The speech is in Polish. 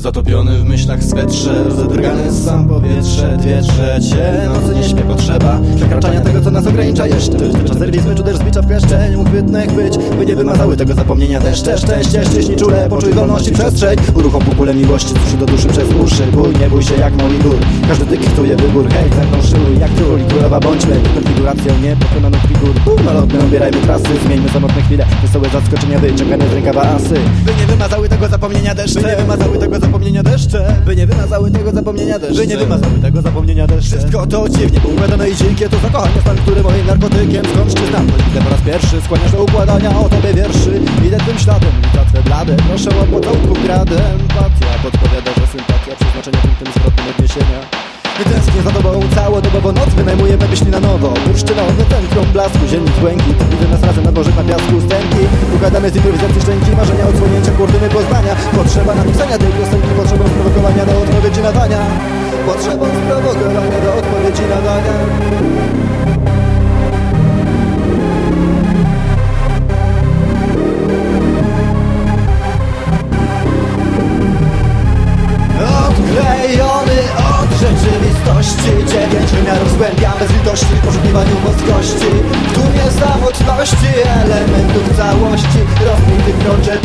Zatopiony w myślach swetrze Rozedrgane sam powietrze Dwie trzecie nocy nie śpię potrzeba Przekraczania tego co nas ogranicza. Jeszcze Czas serwizmy czy też zbicza w kleszcze Nieuchwytne chwyć By nie wymazały tego zapomnienia. Deszcze Szczęście ściśnij czule Poczuj wolności przestrzeń. Uruchom półkulę miłości Duszy do duszy przez uszy. Bój nie bój się jak mały gór. Każdy dyktuje wybór. Hej ze mną szyluj jak król królowa bądźmy Konfiguracją niepokonanych figur. Pełnolotne obierajmy trasy Zmieńmy samotne chwile. Wesołe zaskoczenia wyciągane z rękawa asy. By nie wymazały tego zapomnienia deszcze By nie wymazały tego zapomnienia deszcze. By nie wymazały tego zapomnienia deszcze. By nie wymazały tego zapomnienia deszcze. Wszystko to dziwnie poukładane i dzikie To zakochanie stan, który moim narkotykiem Skąd cię znam, idę po raz pierwszy Skłaniasz do układania o tobie wierszy. Idę tym śladem, ulica twe blade Proszę o pocałunków gradę. Empatia podpowiada, że sympatia Przeznaczenie punktem zwrotnym odniesienia. Tęsknię za tobą całodobowo noc Wynajmujemy myśli na nowo. Bursztynowe centrum blasku Zielnik błękit Widzę nas razem na dworze na piasku Stępki Układamy z improwizacji szczęki Marzenia odsłonięcia kurtyny poznania. Potrzeba napisania tej odpowiedzi nadania Potrzebą sprowokowania do odpowiedzi nadania Odklejony od rzeczywistości. Dziewięć wymiarów zgłębiam bez litości W poszukiwaniu boskości W dumie samotności Elementów całości. Rozbitych kroczek